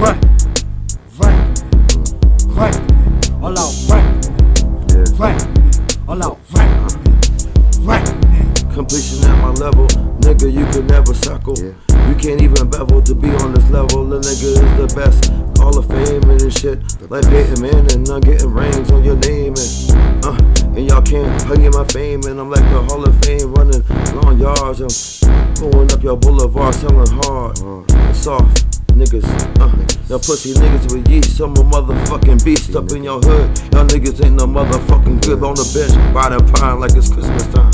rank, rank, rank, all out rank, Yeah. rank, all out rank, rank. Completion at my level, nigga, you could never suckle. You can't even bevel to be on this level. The nigga is the best. All of fame and this shit. Like Peyton Manning, I'm getting rings on your name. And, uh, and y'all can't pay my fame. And I'm like the Hall of Fame running long yards. I'm pulling up your boulevard, selling hard and soft. Niggas, uh, y'all pussy niggas with yeast. I'm a motherfucking beast up in your hood. Y'all niggas ain't no motherfucking good on the bench. Riding pine like it's Christmas time.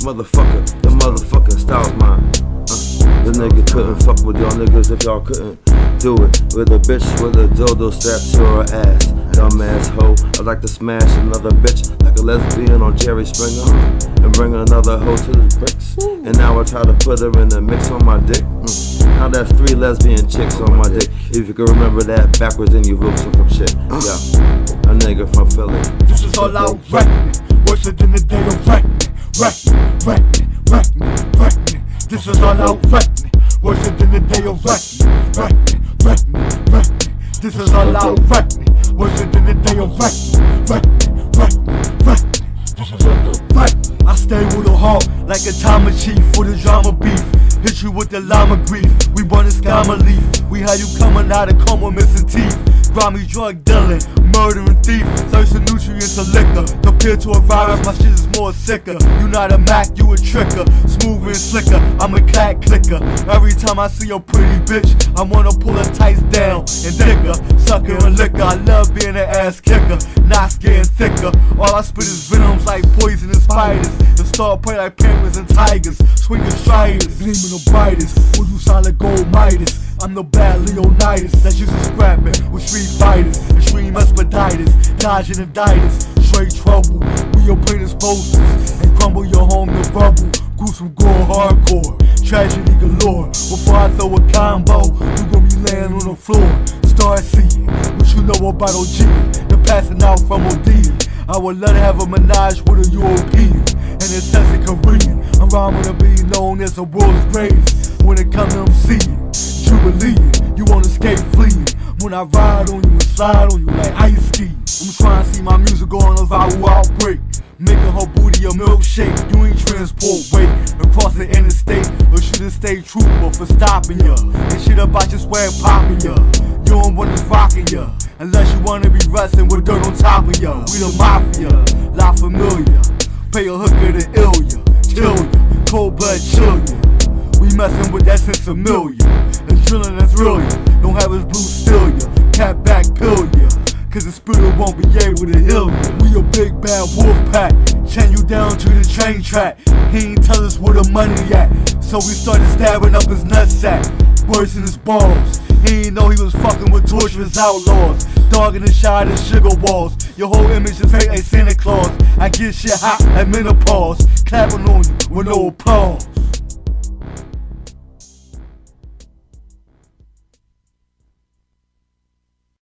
Motherfucker, the motherfucking style's mine. Uh, the nigga couldn't fuck with y'all niggas if y'all couldn't do it with a bitch with a dildo strapped to her ass. Dumbass hoe, I like to smash another bitch like a lesbian on Jerry Springer and bring another hoe to the bricks. And now I try to put her in the mix on my dick. Mm. Now that's three lesbian chicks on my dick. If you can remember that backwards, then you wrote some shit. Yeah, a nigga from Philly. This is all out rank, worse than the day of rank, rank, rank, rank, rank. This is all out rank, worse than the day of rank, rank, rank, rank. This is all out rank, This. I stay with a heart like a timer chief for the drama beef. Hit you with the llama grief. We run a scammer leaf. We had you coming out of coma missing teeth. Grimy drug dealing, murdering thief. Thirst of nutrients of liquor. Compared to a virus, my shit is more sicker. You not a Mac, you a tricker. Smooth and slicker, I'm a cat clicker. Every time I see a pretty bitch, I wanna pull her tights down and dick her. Sucker and I love being an ass kicker. Knots getting thicker. All I spit is venoms like poisonous spiders. And start prey like panthers and tigers. Swinging striders, gleaming the brightest. When you solid gold Midas. I'm the bad Leonidas that's used to scrapping with street fighters, extreme expeditus, dodging indictors, straight trouble. We your plain posters and crumble your home to rubble. Gruesome gore, hardcore, tragedy galore. Before I throw a combo, you gon' be laying on the floor. Start seeing what you know about OG, the passing out from OD. I would love to have a menage with a European and a sexy Korean. I'm rhyming to be known as the world's greatest when it comes to MCing. Jubilee, you wanna escape fleeing. When I ride on you and slide on you like ice ski. I'm trying to see my music go on a viral outbreak. Making her booty a milkshake. You ain't transport weight across the interstate. Or should have stayed trooper for stopping ya. And shit about your swag popping ya. You don't want us rocking ya. Unless you wanna be wrestling with dirt on top of ya. We the mafia, La Familia. Pay a hooker to ill ya, kill ya. Cold blood chill ya. We messin' with that sense of million. Drillin' and thrill ya. Don't have his blue still ya. Cat back pill ya. Cause the spirit won't be able to heal ya. We a big bad wolf pack. Chain you down to the train track. He ain't tell us where the money at. So we started stabbing up his nutsack. Worse in his balls. He ain't know he was fucking with torturous outlaws. Dogging the shot at sugar walls. Your whole image is fake like Santa Claus. I get shit hot like menopause. Clapping on you with no applause.